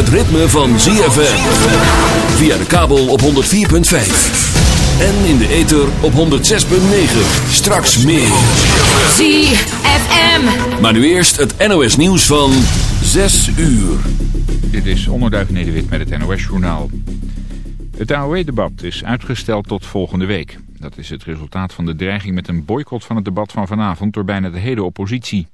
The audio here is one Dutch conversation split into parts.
Het ritme van ZFM. Via de kabel op 104.5. En in de ether op 106.9. Straks meer. ZFM. Maar nu eerst het NOS nieuws van 6 uur. Dit is Onderduif Nederwit met het NOS-journaal. Het AOE-debat is uitgesteld tot volgende week. Dat is het resultaat van de dreiging met een boycott van het debat van vanavond door bijna de hele oppositie.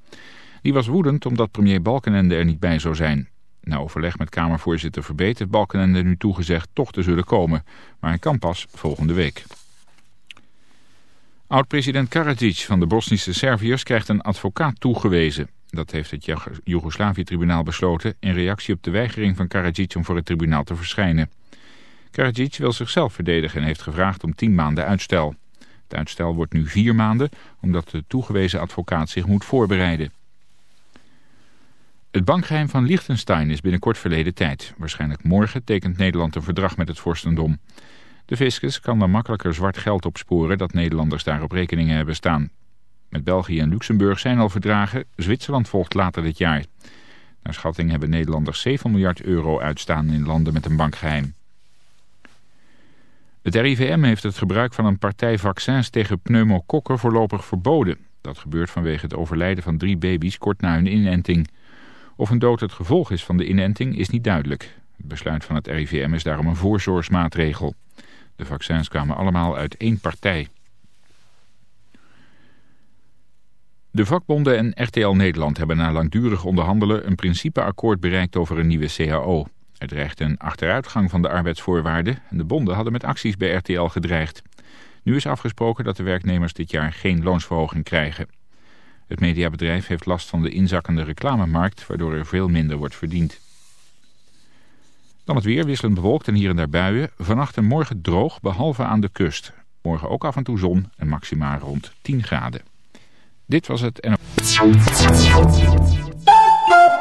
Die was woedend omdat premier Balkenende er niet bij zou zijn. Na overleg met Kamervoorzitter Verbeet heeft Balkenende nu toegezegd toch te zullen komen. Maar hij kan pas volgende week. Oud-president Karadzic van de Bosnische Serviërs krijgt een advocaat toegewezen. Dat heeft het Joegoslavië-tribunaal besloten in reactie op de weigering van Karadzic om voor het tribunaal te verschijnen. Karadzic wil zichzelf verdedigen en heeft gevraagd om tien maanden uitstel. Het uitstel wordt nu vier maanden, omdat de toegewezen advocaat zich moet voorbereiden. Het bankgeheim van Liechtenstein is binnenkort verleden tijd. Waarschijnlijk morgen tekent Nederland een verdrag met het vorstendom. De fiscus kan dan makkelijker zwart geld opsporen dat Nederlanders daar op rekeningen hebben staan. Met België en Luxemburg zijn al verdragen, Zwitserland volgt later dit jaar. Naar schatting hebben Nederlanders 7 miljard euro uitstaan in landen met een bankgeheim. Het RIVM heeft het gebruik van een partij vaccins tegen pneumokokken voorlopig verboden. Dat gebeurt vanwege het overlijden van drie baby's kort na hun inenting. Of een dood het gevolg is van de inenting is niet duidelijk. Het besluit van het RIVM is daarom een voorzorgsmaatregel. De vaccins kwamen allemaal uit één partij. De vakbonden en RTL Nederland hebben na langdurig onderhandelen een principeakkoord bereikt over een nieuwe CAO. Er dreigt een achteruitgang van de arbeidsvoorwaarden en de bonden hadden met acties bij RTL gedreigd. Nu is afgesproken dat de werknemers dit jaar geen loonsverhoging krijgen. Het mediabedrijf heeft last van de inzakkende reclamemarkt, waardoor er veel minder wordt verdiend. Dan het weer, wisselend bewolkt en hier en daar buien. Vannacht en morgen droog, behalve aan de kust. Morgen ook af en toe zon en maximaal rond 10 graden. Dit was het en...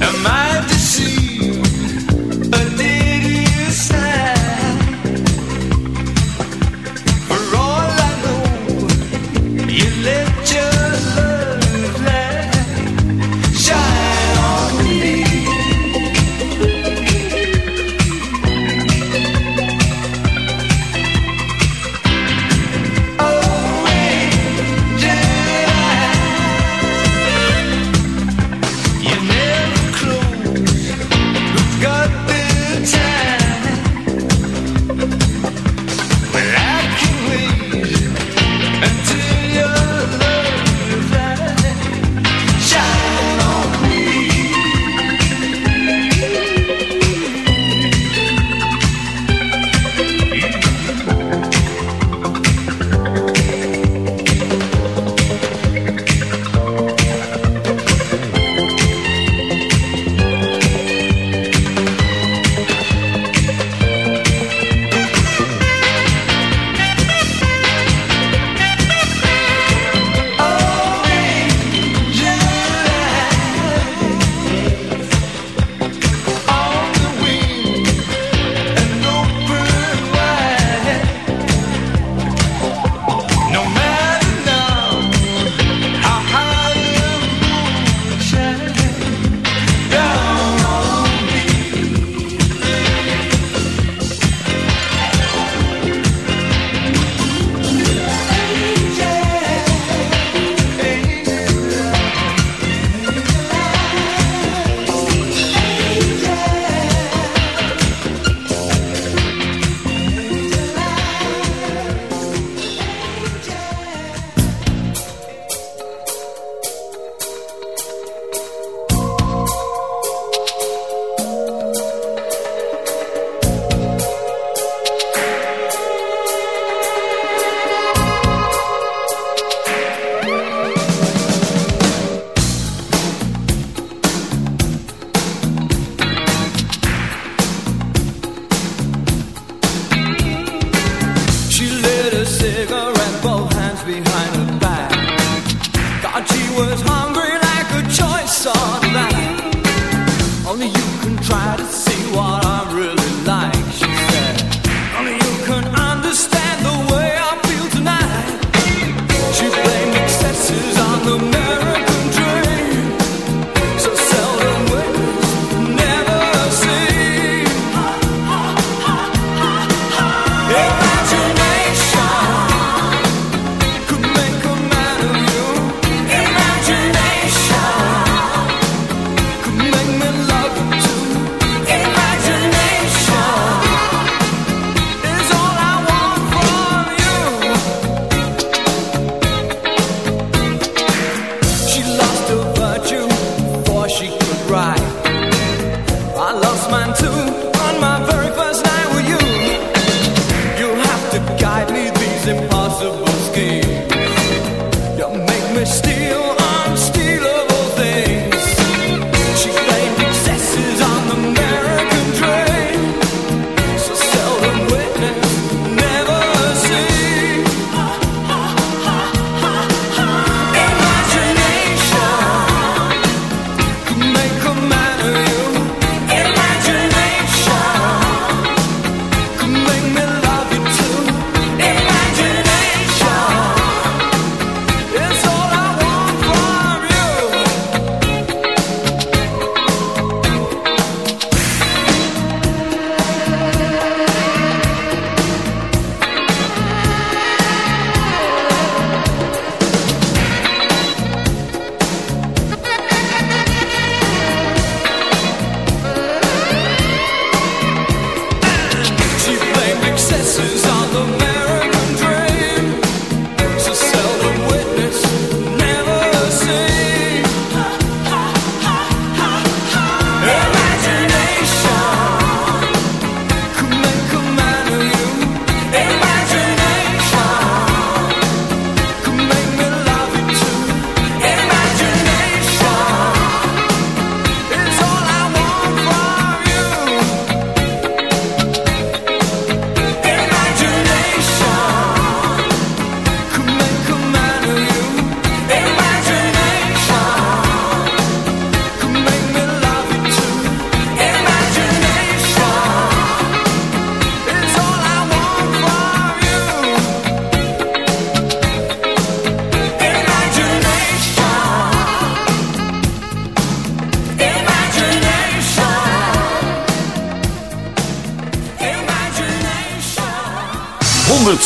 Am I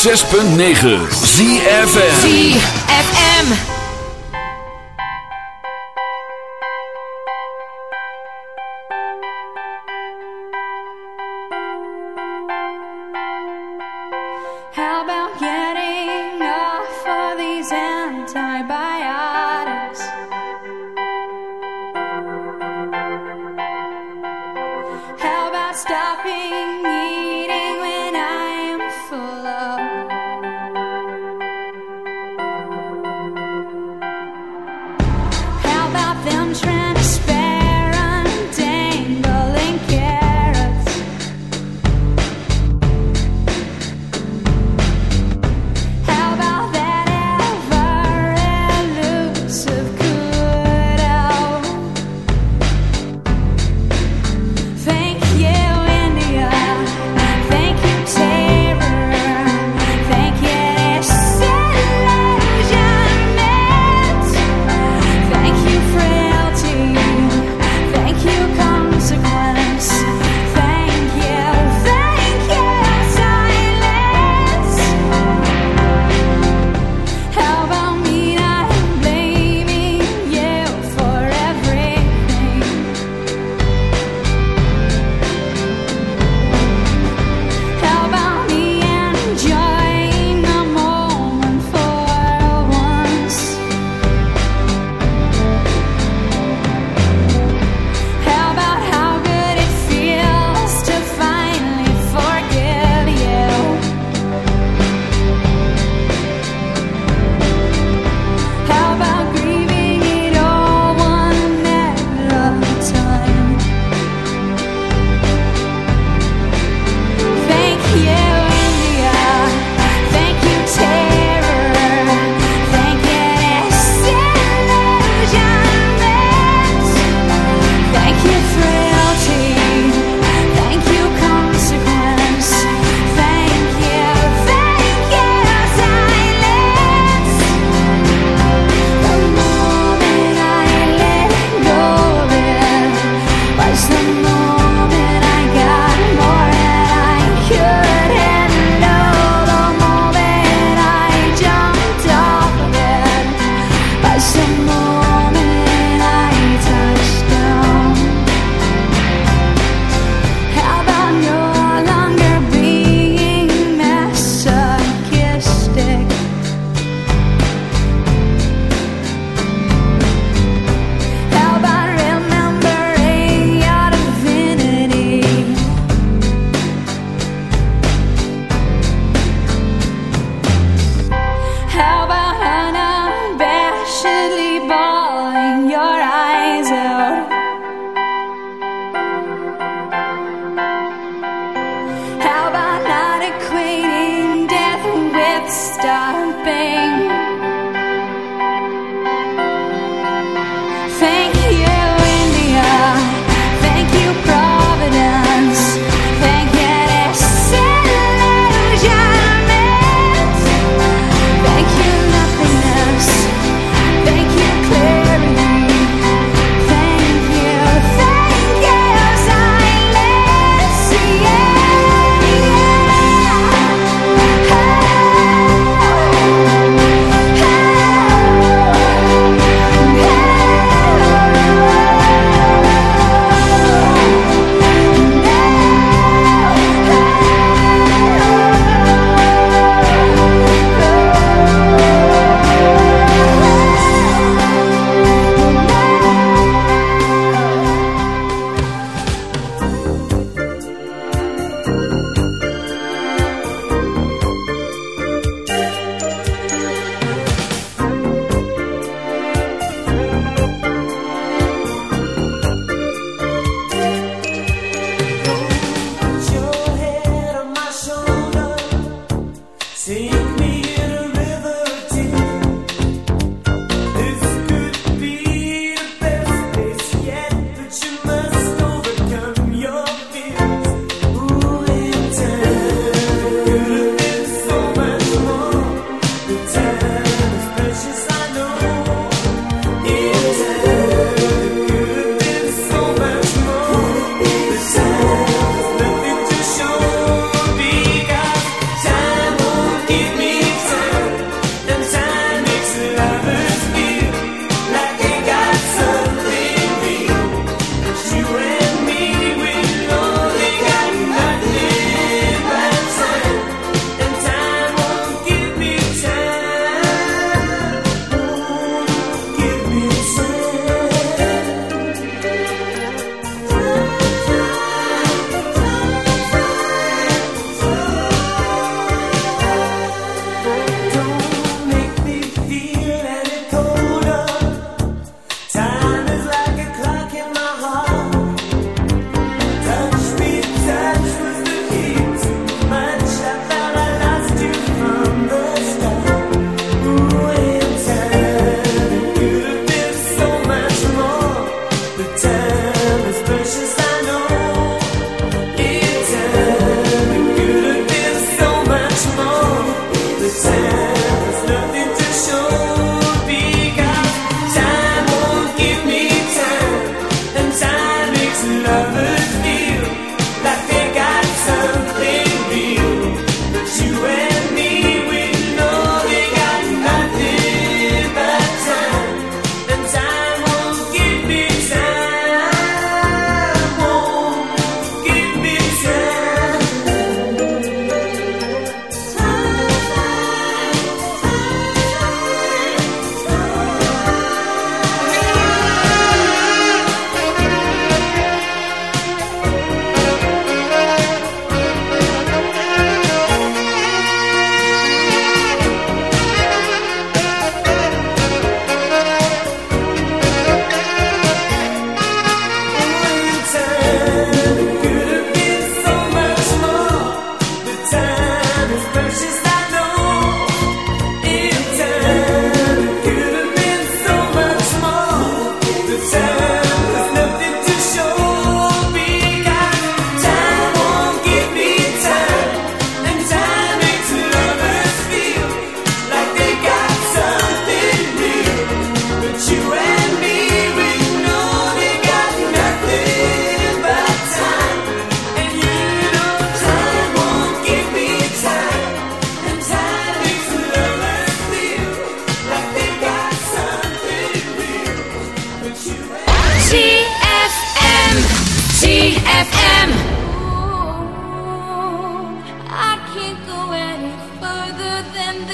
106.9 ZFM ZFM How about getting off these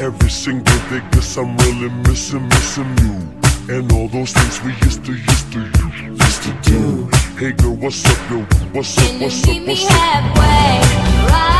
Every single day, guess I'm really missing, missing you. And all those things we used to, used to, used to do. Hey girl, what's up, yo? What's up, what's up, meet me what's up? halfway? Right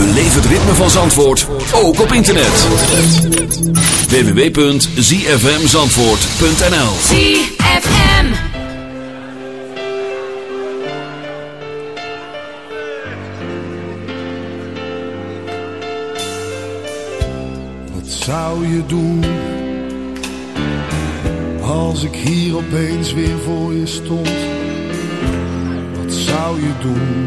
Beleef het ritme van Zandvoort, ook op internet. www.zfmzandvoort.nl ZFM. Wat zou je doen als ik hier opeens weer voor je stond? Wat zou je doen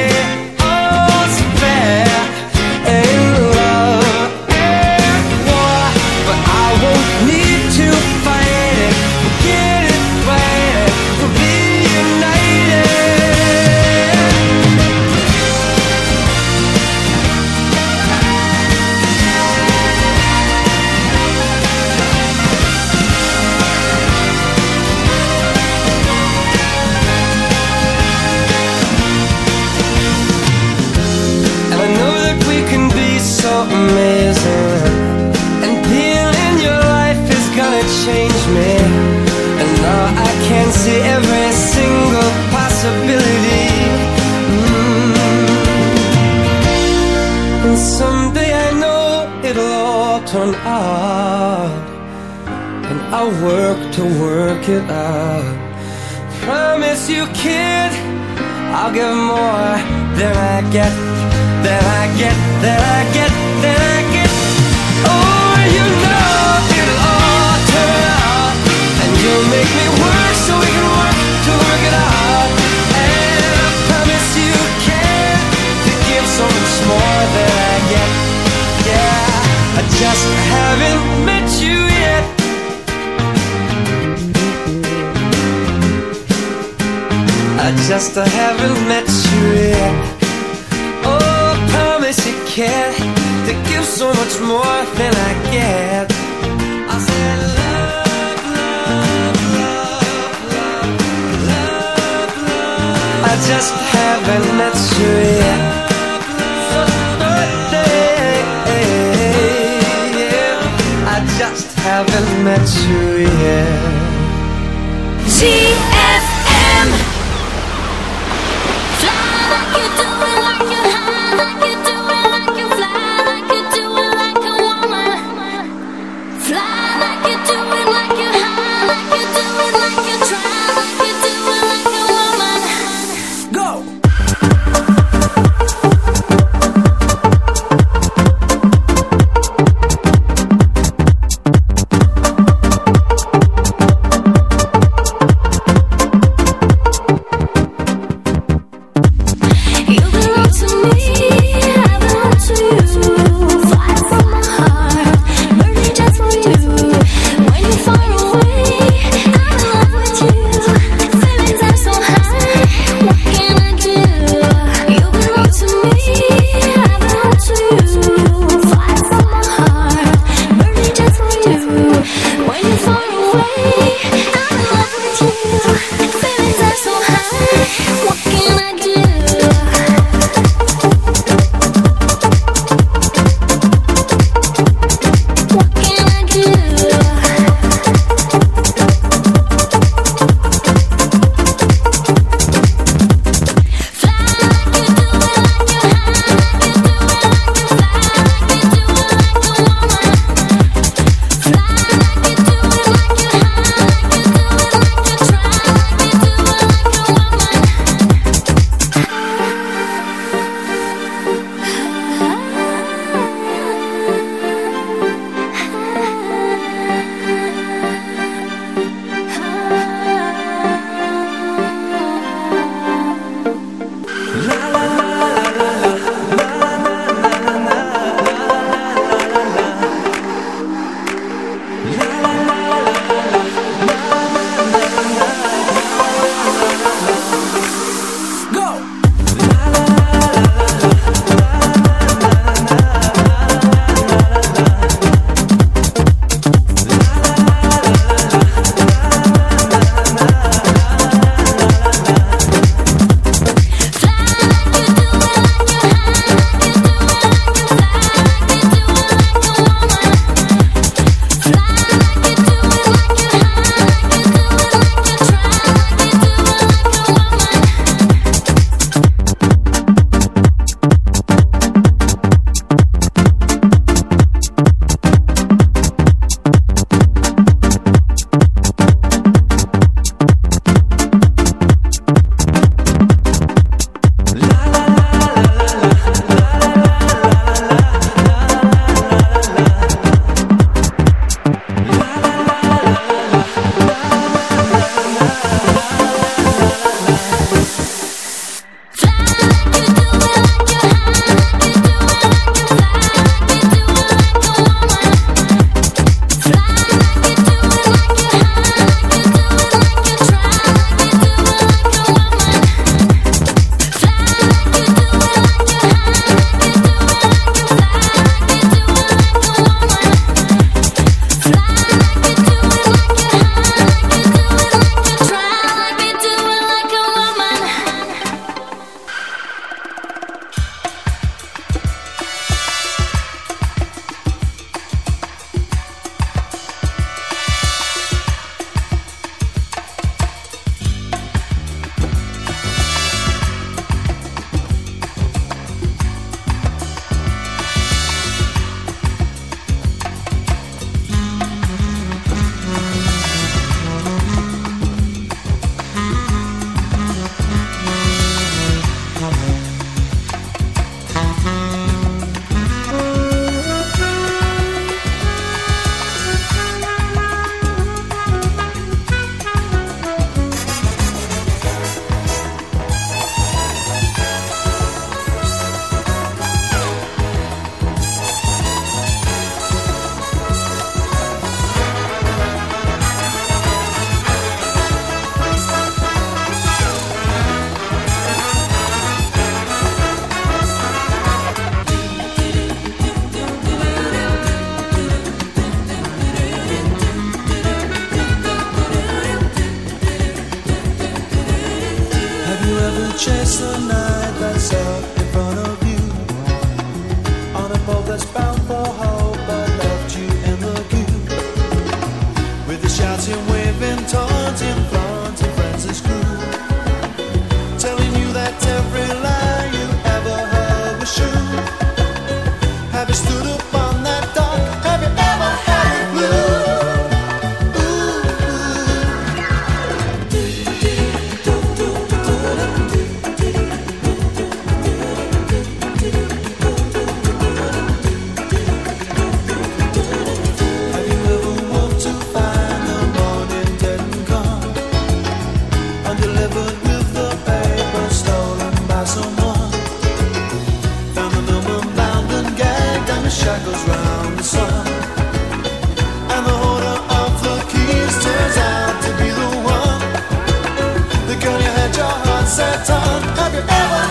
certain. Have you ever?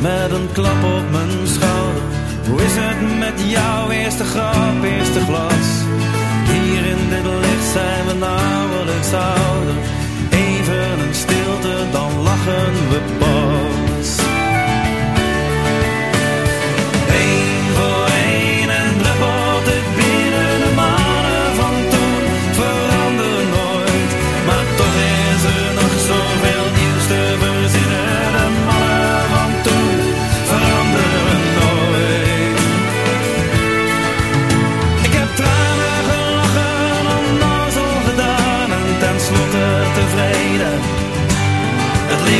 met een klap op mijn schouder. Hoe is het met jouw eerste grap, eerste glas? Hier in dit licht zijn we namelijk zouden. Even een stilte, dan lachen we pas.